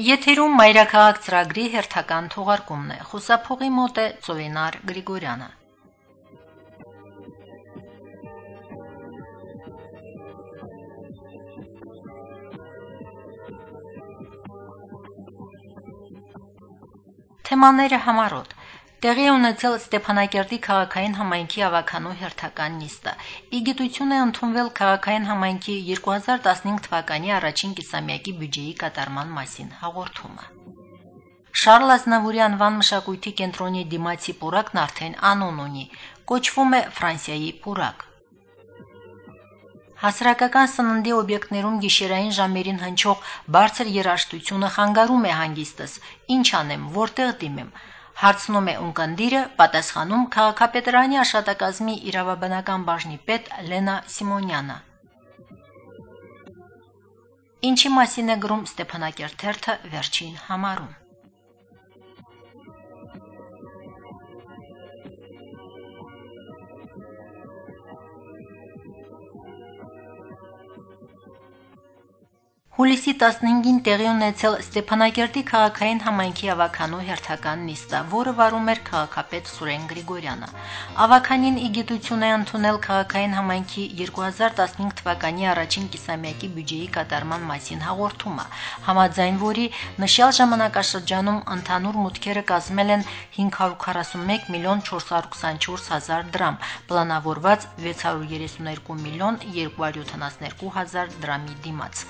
Եթերում մայրաքաղաք ծրագրի հերթական թողարկումն է։ Խոսափողի մոտ է Ծովինար Գրիգորյանը։ Թեմաները համառոտ Տեղի ունեցել Ստեփանակերտի քաղաքային համայնքի ավականու հերթական նիստը։ Ի գիտություն է ընդունվել քաղաքային համայնքի 2015 թվականի առաջին կիսամյակի բյուջեի կատարման մասին հաղորդումը։ Շարլ Ազնավուրի անվան մշակույթի կենտրոնի դիմացի պուրակն արդեն անուն ունի՝ կոչվում է Ֆրանսիայի պուրակ։ Հասարակական սննդի օբյեկտներում գիշերային ժամերին հնչող բարձր երաժշտությունը խանգարում է հանգիստս։ Ինչ անեմ, որտեղ դիմեմ, հարցնում է ունկնդիրը, պատասխանում քաղաքապետարանի աշտակազմի իրավաբանական բաժնի պետ Լենա Սիմոնյանը։ Ինչի մասին է գրում Ստեփանակերտ թերթը վերջին համարում։ Հուլիսի 15-ին տեղի ունեցել Ստեփանակերտի քաղաքային համայնքի ավականու հերթական նիստը, որը վարում էր քաղաքապետ Սուրեն Գրիգորյանը։ Ավականին ի գիտություն է ընդունել քաղաքային համայնքի 2015 թվականի առաջին կիսամյակի բյուջեի կատարման մասին հաղորդումը, համաձայն որի նշյալ ժամանակաշրջանում ընդհանուր մուտքերը կազմել են 541 միլիոն 424 հազար դրամ, պլանավորված 632 միլիոն 272 հազար դրամի դիմաց։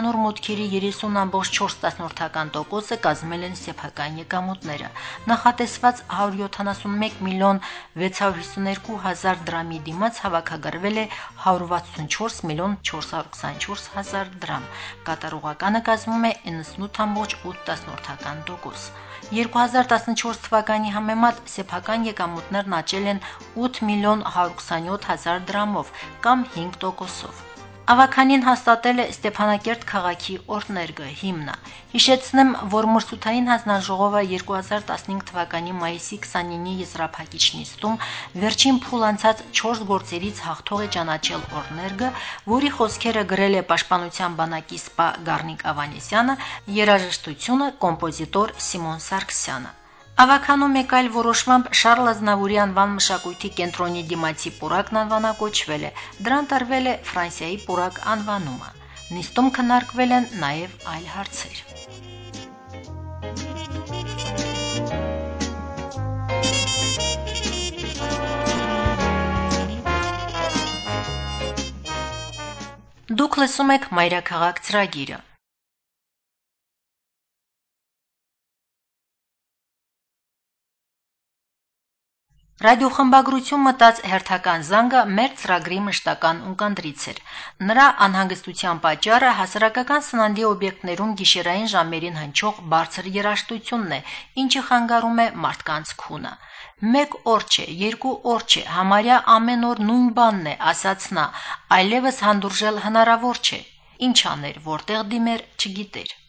Ընդհանուր մուտքերի 30.4%-ը կազմել են սեփական եկամուտները։ Նախատեսված 171 միլիոն 652 հազար դրամի դիմաց հավաքագրվել է 164 միլիոն 424 հազար դրամ։ Կատարողականը կազմում է 98.8%։ 2014 թվականի համեմատ սեփական եկամուտներն աճել են 8 միլիոն 127 հազար դրամով կամ 5%-ով։ Ավականին հաստատել է Ստեփանակերտ քաղաքի օրհներգը՝ հիմնը։ Հիշեցնեմ, որ Մրցութային հանձնաժողովը 2015 թվականի մայիսի 29-ի եզրափակիչ նիստում վերջին փուլ անցած 4 գործերից հաղթող է ճանաչել օրհներգը, որի խոսքերը գրել է Պաշտպանության բանակի սպա Գառնիկ Ավանեսյանը, երաժշտությունը՝ կոմպոզիտոր Սիմոն Սարգսյանը։ Ավականու մեկ այլ որոշմամբ Շարլ Ազնավուրի անվան մշակույթի կենտրոնի դիմացի պուրակն անվանակոչվել է։ Դրան տրվել է Ֆրանսիայի պուրակ անվանումը։ Նիստում քննարկվել են նաև այլ հարցեր։ Դուք լսում եք Մայրաքաղաք ծրագիրը։ Ռադիոխմբագրություն մտած հերթական զանգը մեր ծրագրի մշտական ունկնդրից էր։ Նրա անհանգստության պատճառը հասարակական սննդի օբյեկտներում գիշերային ժամերին հնչող բարձր երաժշտությունն է, ինչը խանգարում է մարդկանց քունը։ «Մեկ օր չէ, երկու օր չէ, համարյա ամեն օր նույն բանն է»,- ասաց նա, այլևս հանդուրժել հնարավոր չէ։ Ինչ աներ, որտեղ դիմեր՝ չգիտեր։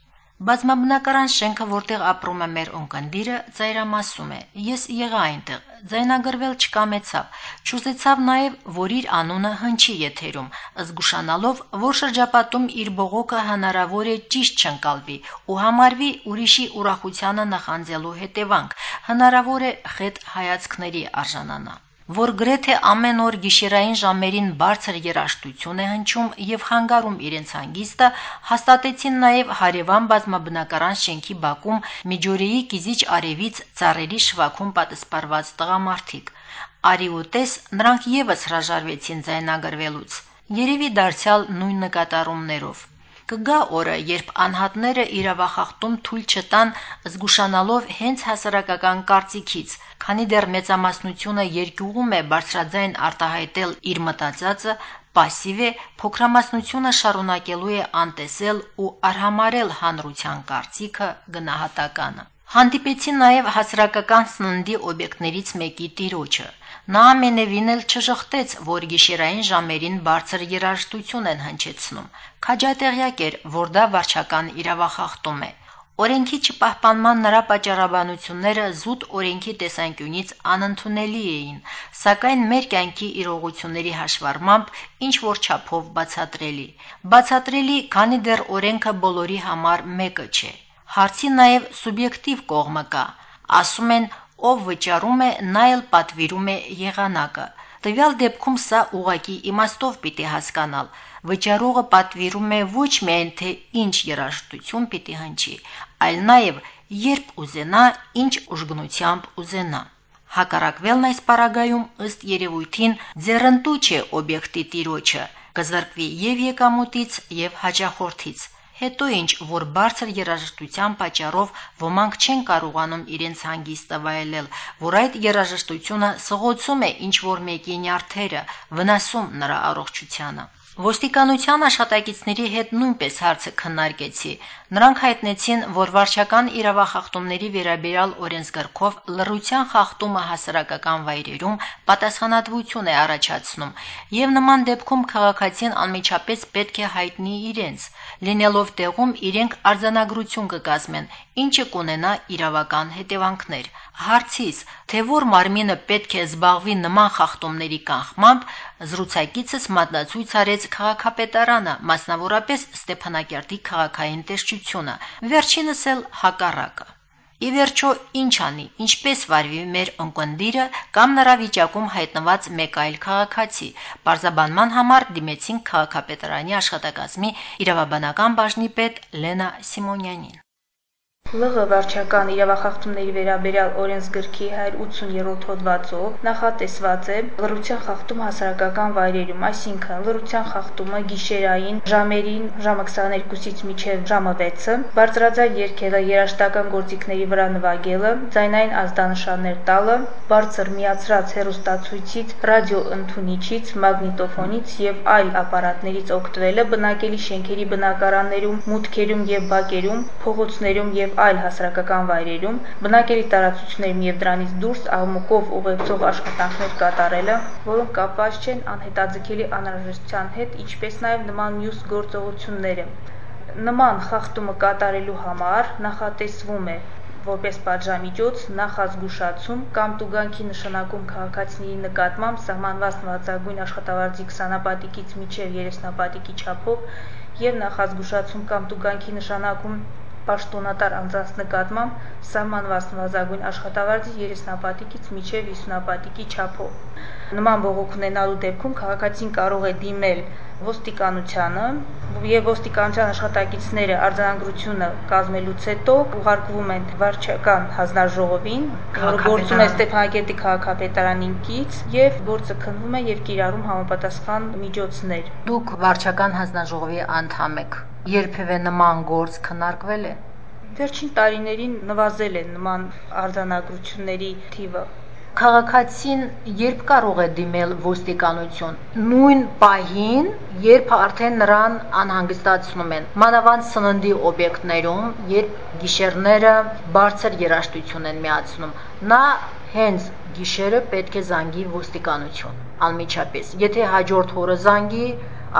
Բազմաբնակարան շենքը, որտեղ ապրում է մեր ունկնդիրը, ծայրամասում է։ Ես եղա այնտեղ, ձայնագրվել չկամեցավ։ Չուզեցավ նաև, որ իր անունը հնչի եթերում, զգուշանալով, որ շրջապատում իր բողոքը հնարավոր է ճիշտ չընկալվի ու համարվի ուրիշի ուրախությանը նախանձելու հետևանք, հնարավոր է խետ հայացքների արժանանա որ գրեթե ամեն օր գիշերային ժամերին բարձր երաժշտություն է հնչում եւ խանգարում իրենց հանգիստը, հաստատեցին նաեւ հարևան բազմաբնակարան շենքի բակում Միջօրեի կիզիչ արևից ծառերի շվաքում պատսպարված տղամարդիկ։ Արի ու տես, նրանք եւս հրաժարվեցին ձայնագրվելուց։ Երևի դարձյալ նույն նկատառումներով։ Կգա օրը, երբ անհատները իրավախախտում թույլ չտան զգուշանալով հենց հասարակական կարծիքից, քանի դեռ մեծամասնությունը երկյուղում է բարձրաձայն արտահայտել իր մտածածը, պասիվ է, փոքրամասնությունը շարունակելու է անտեսել ու արհամարհել հանրության կարծիքը, գնահատականը։ Հանդիպեցի նաև հասարակական սննդի օբյեկտներից մեկի տիրոջը։ Նա ամենևին էլ չժխտեց, որ գիշերային ժամերին բարձր երաժշտություն են հնչեցնում։ Քաջատեղյակ էր, որ դա վարչական իրավախախտում է։ Օրենքի չպահպանման նրա պատճառաբանությունները զուտ օրենքի տեսանկյունից անընդունելի էին, սակայն մեր կյանքի իրողությունների հաշվառմամբ ինչ որ չափով բացատրելի։ Բացատրելի, քանի դեռ օրենքը բոլորի համար մեկը չէ։ հարցի նաև սուբյեկտիվ կողմը կա։ Ասում են, ով վճարում է, նա էլ պատվիրում է եղանակը։ Տվյալ դեպքում սա ուղակի իմաստով պիտի հասկանալ։ Վճարողը պատվիրում է ոչ միայն թե ինչ երաժշտություն պիտի հնչի, այլ նաև երբ ուզենա, ինչ ուժգնությամբ ուզենա։ Հակառակվելն այս պարագայում ըստ երևույթին ձեռընտու չէ օբյեկտի տիրոջը, կզրկվի եւ եկամուտից, եւ հաճախորդից։ Հետո ինչ, որ բարձր երաժշտության պատճառով ոմանք չեն կարողանում իրենց հանգիստը վայելել, որ այդ երաժշտությունը սղոցում է ինչ որ մեկի նյարդերը, վնասում նրա առողջությանը։ Ոստիկանության աշխատակիցների հետ նույնպես հարցը քննարկեցի։ Նրանք հայտնեցին, որ վարչական իրավախախտումների վերաբերյալ օրենսգրքով լռության խախտումը հասարակական վայրերում պատասխանատվություն է առաջացնում, եւ նման դեպքում քաղաքացին անմիջապես պետք է հայտնի իրենց։ Լինելով տեղում իրենք արձանագրություն կկազմեն, ինչը կունենա իրավական հետևանքներ։ Հարցիս, թե որ մարմինը պետք է զբաղվի նման խախտումների կանխմամբ, զրուցակիցս մատնացույց արեց քաղաքապետարանը, մասնավորապես Ստեփանակերտի քաղաքային տեսչությունը, վերջինս էլ հակառակը։ Ի վերջո, ինչ անի, ինչպես վարվի մեր ունկնդիրը կամ նրա վիճակում հայտնված մեկ այլ քաղաքացի։ Պարզաբանման համար դիմեցինք քաղաքապետարանի աշխատակազմի իրավաբանական բաժնի պետ Լենա Սիմոնյանին։ ԼՂ վարչական իրավախախտումների վերաբերյալ օրենսգրքի 180-րդ հոդվածով նախատեսված է լռության խախտում հասարակական վայրերում, այսինքն լռության խախտումը գիշերային ժամերին ժամը 22-ից մինչև ժամը 6-ը, բարձրաձայն երգելը, երաժշտական գործիքների վրա նվագելը, ձայնային ազդանշաններ տալը, բարձր միացրած հեռուստացույցից, ռադիոընդունիչից, մագնիտոֆոնից եւ այլ ապարատներից օգտվելը բնակելի շենքերի բնակարաններում, մուտքերում եւ բակերում, փողոցներում եւ այլ հասարակական վայրերում, բնակելի տարածություններում եւ դրանից դուրս աղմուկով ուղեկցող աշխատանքներ կատարելը, որոնք կապված չեն անհետաձգելի անհրաժեշտության հետ, ինչպես նաեւ նման մյուս գործողությունները։ Նման խախտումը կատարելու համար նախատեսվում է որպես պատժամիջոց նախազգուշացում կամ տուգանքի նշանակում քաղաքացիների նկատմամբ սահմանված նվազագույն աշխատավարձի 20 պատիկից մինչև 30 պատիկի չափով եւ նախազգուշացում կամ տուգանքի նշանակում պաշտոնատար անձանց նկատմամբ սահմանված նվազագույն աշխատավարձի 30 պատիկից մինչև 50 պատիկի չափով։ Նման բողոք ունենալու դեպքում քաղաքացին կարող է դիմել ոստիկանությանը եւ ոստիկանության աշխատակիցները արձանագրությունը կազմելուց հետո ուղարկվում են վարչական հանձնաժողովին, որը գործում է Ստեփանակերտի քաղաքապետարանին կից եւ գործը քննվում է եւ կիրառում համապատասխան միջոցներ։ Դուք վարչական հանձնաժողովի անդամ եք։ Երբևէ նման գործ քննարկվել է։ Վերջին տարիներին նվազել է նման արձանագրությունների թիվը։ Քաղաքացին երբ կարող է դիմել ոստիկանություն։ Նույն պահին, երբ արդեն նրան անհանգստացնում են։ Մանավանդ սննդի օբյեկտներում, երբ գիշերները բարձր երաժշտություն են միացնում, նա հենց գիշերը պետք է զանգի ոստիկանություն անմիջապես։ Եթե հաջորդ օրը զանգի,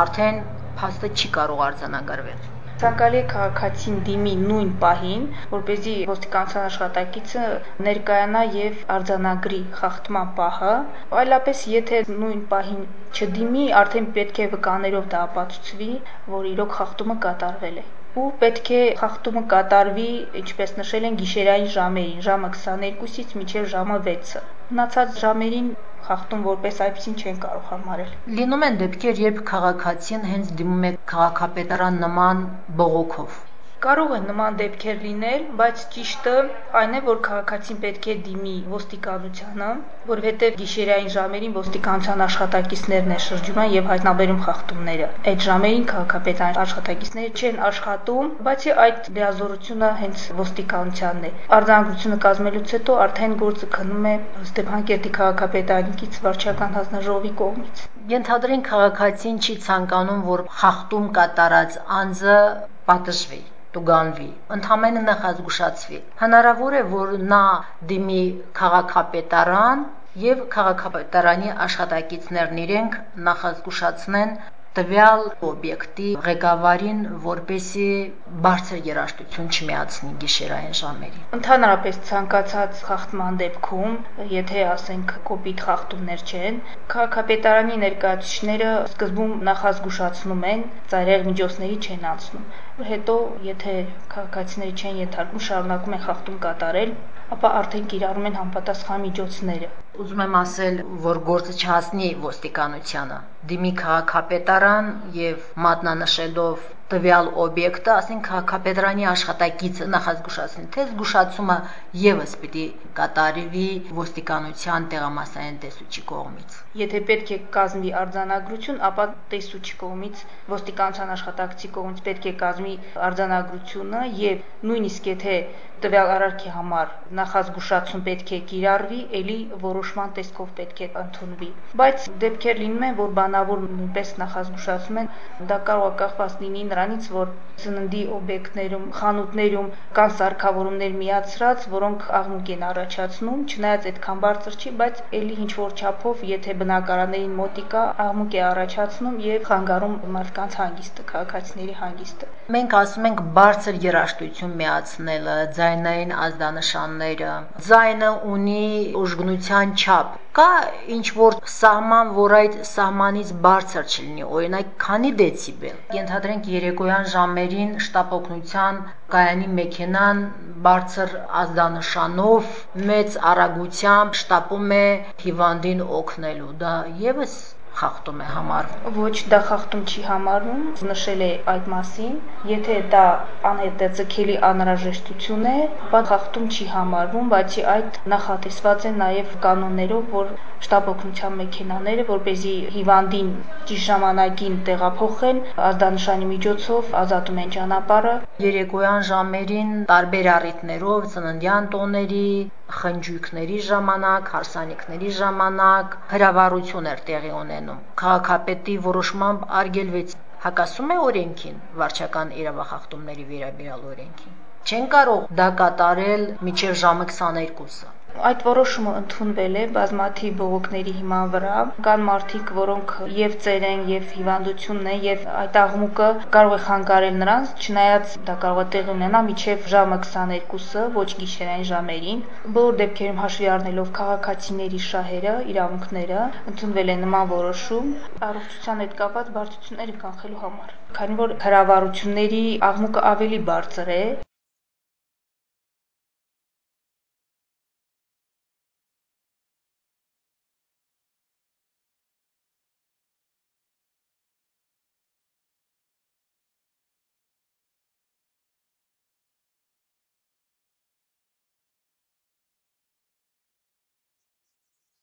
արդեն փաստը չի կարող արձանագրվել։ Ցանկալի է քաղաքացին դիմի նույն պահին, որ เป զի ոստիկանության աշխատակիցը ներկայանա եւ արձանագրի խախտման պահը, այլապես եթե նույն պահին չդիմի, արդեն պետք է վկաներով դա ապացուցվի, որ իրոք խախտումը կատարվել է ու պետք է խախտումը կատարվի, ինչպես նշել են, գիշերային ժամերին, ժամը 22-ից մինչև ժամը 6-ը։ Մնացած ժամերին խախտում որպես այդպեսին չեն կարող համարել։ Լինում են դեպքեր, երբ քաղաքացին հենց դիմում է քաղաքապետարան նման բողոքով։ Կարող են նման դեպքեր լինել, բայց ճիշտը այն է, որ քաղաքացին պետք է դիմի ոստիկանությանը, որովհետև գիշերային ժամերին ոստիկանության աշխատակիցներն են շրջում եւ հայտնաբերում խախտումները։ Այդ ժամերին քաղաքապետարանի աշխատակիցները չեն աշխատում, բացի այդ լիազորությունը հենց ոստիկանությանն է։ Արձանագրությունը կազմելուց հետո արդեն գործը քննում է Ստեփանակերտի քաղաքապետարանի կից վարչական հանձնաժողովի կողմից։ Ենթադրենք քաղաքացին չի ցանկանում, որ խախտում կատարած անձը պատժվի տուգանվի, ընդհանրապես նախազգուշացվի։ Հնարավոր է, որ նա դիմի քաղաքապետարան եւ քաղաքապետարանի աշխատակիցներն իրենք նախազգուշացնեն տվյալ օբյեկտի ղեկավարին, որպեսի բարձր երաժշտություն չմիացնի գիշերային ժամերին։ Ընդհանրապես ցանկացած խախտման դեպքում, եթե ասենք կոպիտ խախտումներ չեն, քաղաքապետարանի ներկայացուցիչները սկզբում նախազգուշացնում են, ծայրահեղ միջոցների չեն անցնում։ հետո եթե քաղաքացիները չեն ենթարկվում, շարունակում են խախտում կատարել, ապա արդեն կիրառում են համապատասխան միջոցները։ Ուզում եմ ասել, որ գործը չհասնի ոստիկանությանը։ Դիմի քաղաքապետարան եւ մատնանշելով տվյալ օբյեկտը, ասենք քաղաքապետարանի աշխատակիցը նախազգուշացնի, թե զգուշացումը եւս պիտի կատարվի ոստիկանության տեղամասային տեսուչի կողմից։ Եթե պետք է կազմի արձանագրություն, ապա տեսուչի կողմից ոստիկանության աշխատակցի կողմից պետք է կազմի արձանագրությունը եւ նույնիսկ եթե տվյալ արարքի համար նախազգուշացում պետք է կիրառվի, ելի որոշման տեսքով պետք է ընդունվի։ Բայց դեպքեր լինում են, որ բանավոր նույնպես նախազգուշացում են, դա կարող է կախված լինի նրանից, որ սննդի օբյեկտներում, խանութներում կան սարքավորումներ միացրած, որոնք աղմուկ են առաջացնում, չնայած այդքան բարձր չի, բայց ելի ինչ որ չափով, եթե բնակարաններին մոտիկա աղմուկ է առաջացնում եւ խանգարում մարդկանց հանգիստը, քաղաքացիների հանգիստը։ Մենք ասում ենք բարձր երաշտություն միացնելը, ձայնային ազդանշանները։ Ձայնը ունի ուժգնության չափ։ Կա ինչ որ սահման, որ այդ սահմանից բարձր չլինի, օրինակ, քանի դեցիբել։ Ենթադրենք երեկոյան ժամերին շտապ օգնության կայանի մեքենան բարձր ազդանշանով մեծ արագությամբ շտապում է հիվանդին օգնելու։ Դա եւս խախտում է համարվում։ Ոչ, դա խախտում չի համարվում, նշել է այդ մասին։ Եթե դա անհետաձգելի անհրաժեշտություն է, ապա խախտում չի համարվում, բացի այդ նախատեսված է նաև կանոններով, որ շտապ օգնության մեքենաները, որ เป զի հիվանդին ճիշտ ժամանակին տեղափոխեն, ազդանշանի միջոցով ազատում են ճանապարհը։ Երեկոյան ժամերին տարբեր առիթներով, ծննդյան տոների, խնջույքների ժամանակ, հարսանիքների ժամանակ հրավառություն էր տեղի ունենում։ Քաղաքապետի որոշմամբ արգելվեց հակասում է օրենքին, վարչական իրավախախտումների վերաբերյալ օրենքին։ Չեն կարող դա կատարել միջև ժամը 22-ը։ Այդ որոշումը ընդունվել է բազմաթիվ բողոքների հիման վրա։ Կան մարդիկ, որոնք եւ ծեր են, եւ հիվանդությունն է, եւ այդ աղմուկը կարող է խանգարել նրանց, չնայած դա կարող է տեղի ունենալ միջև ժամը 22-ը, ոչ գիշերային ժամերին։ Բոլոր դեպքերում հաշվի առնելով քաղաքացիների շահերը, իրավունքները, ընդունվել է նման որոշում առողջության հետ կապված բարդությունները կանխելու համար քանի որ հրավառությունների աղմուկը ավելի բարձր է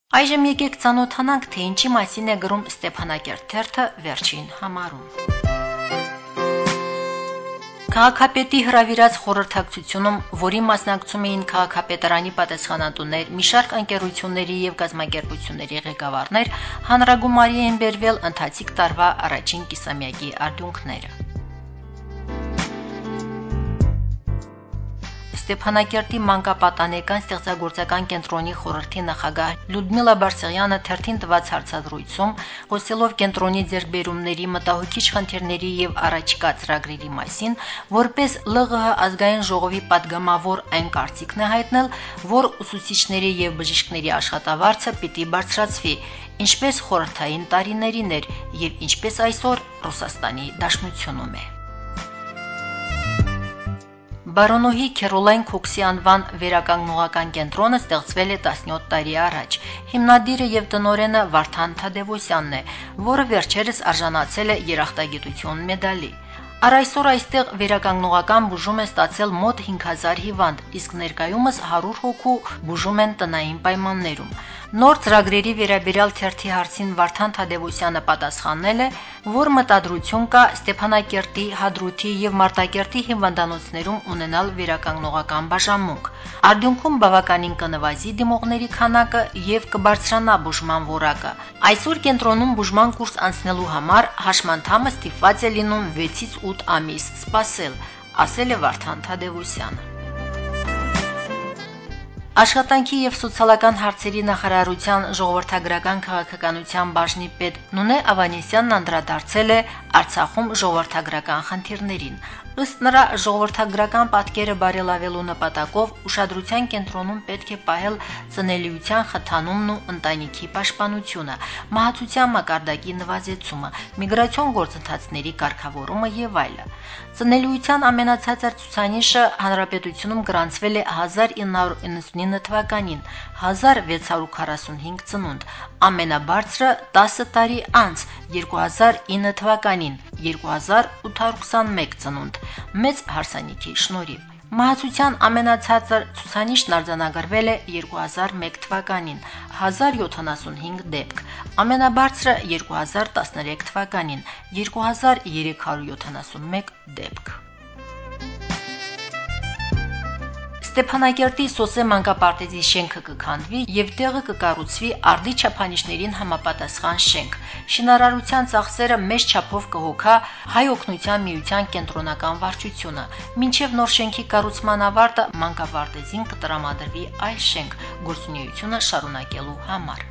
Այժմ եկեք ծանոթանանք, թե ինչի մասին է գրում Ստեփանակերտ թերթը վերջին համարում։ Քաղաքապետի հրավիրած խորհրդակցությունում, որի մասնակցում էին քաղաքապետարանի պատասխանատուներ, մի շարք ընկերությունների եւ գազམ་ակերպությունների ղեկավարներ, հանրագումարի են բերվել ընթացիկ տարվա առաջին կիսամյակի արդյունքները։ Ստեփանակերտի մանկապատանեկան ստեղծագործական կենտրոնի խորհրդի նախագահ Լյուդմիլա Բարսեղյանը թերթին տված հարցազրույցում, խոսելով կենտրոնի ձեռքբերումների մտահոգիչ խնդիրների եւ առաջկա ծրագրերի մասին, որպես ԼՂՀ ազգային ժողովի падգամավոր այն կարծիքն է հայտնել, որ ուսուցիչների եւ բժիշկների աշխատավարձը պիտի բարձրացվի, ինչպես խորհրդային տարիներին էր եւ ինչպես այսօր Ռուսաստանի Դաշնությունում է։ Բարոնոհի Քերոլայն Քոքսի անվան վերականգնողական կենտրոնը ստեղծվել է 17 տարի առաջ։ Հիմնադիրը եւ տնորենը Վարդան Թադևոսյանն է, որը վերջերս արժանացել է երախտագիտություն մեդալի։ Առ այսօր այստեղ վերականգնողական բուժում է ստացել մոտ 5000 հիվանդ, իսկ ներկայումս 100 հոգու բուժում են տնային պայմաններում։ Նոր ծրագրերի վերաբերյալ թերթի հարցին Վարդան Թադևոսյանը պատասխանել է, որ մտադրություն կա Ստեփանակերտի, Հադրութի եւ Մարտակերտի հիվանդանոցներում ունենալ վերականգնողական բաժանմունք։ Արդյունքում բավականին կնվազի դիմողների քանակը եւ կբարձրանա բուժման որակը։ Այսօր կենտրոնում բուժման կուրս անցնելու համար հաշմանդամը ստիպված է լինում 6-ից 8 ամիս սպասել, ասել է Վարդան Թադևոսյանը։ Աշխատանքի եւ սոցիալական հարցերի նախարարության ժողովրդագրական քաղաքականության բաժնի պետ Նունե Ավանեսյանն անդրադարձել է Արցախում ժողովրդագրական խնդիրներին։ Ըստ նրա ժողովրդագրական պատկերը բարելավելու նպատակով ուշադրության կենտրոնում պետք է պահել ծնելիության խթանումն ու ընտանիքի պաշտպանությունը, մահացության մակարդակի նվազեցումը, միգրացիոն գործընթացների կարգավորումը եւ այլը։ Ծնելիության ամենացածր ցուցանիշը հանրապետությունում գրանցվել է 1999 թվականին՝ 1645 ծնունդ, ամենաբարձրը 10 տարի անց 2009 թվականին՝ 2821 ծնունդ, մեծ հարսանիքի շնորհիվ։ Մահացության ամենացածր ցուցանիշն արձանագրվել է 2001 թվականին՝ 1075 դեպք, ամենաբարձրը 2013 թվականին՝ 2371 դեպք։ Ստեփանակերտի Սոսե մանկապարտեզի շենքը կքանդվի եւ տեղը կկառուցվի արդի չափանիշներին համապատասխան շենք։ Շինարարության ծախսերը մեծ չափով կհոգա Հայ օգնության միության կենտրոնական վարչությունը։ Մինչև նոր շենքի կառուցման ավարտը մանկապարտեզին կտրամադրվի այլ շենք՝ գործունեությունը շարունակելու համար։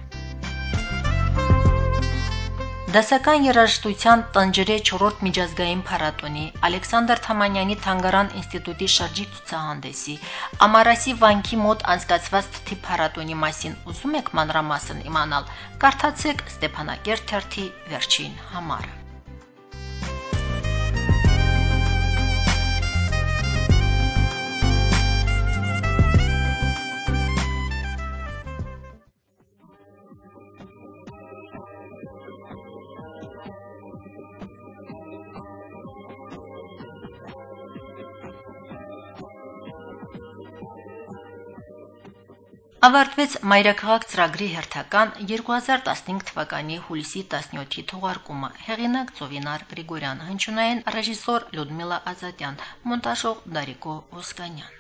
Դասական երաժշտության Տնջրե 4-րդ միջազգային փառատոնի, Ալեքսանդր Թամանյանի թանգարան ինստիտուտի շրջիկ ցուցահանդեսի, Ամարասի վանքի մոտ անցկացված թթի փառատոնի մասին ուզում եք մանրամասն իմանալ, կարդացեք Ստեփանակերտ թերթի վերջին համարը։ Ավարտվեց Մայրաքաղաք ծրագրի հերթական 2015 թվականի հուլիսի 17-ի թողարկումը։ Հեղինակ Ծովինար Գրիգորյան, հնչյունային ռեժիսոր Լյուդմիլա Ազատյան, մոնտաժող Դարիկո Ոսկանյան։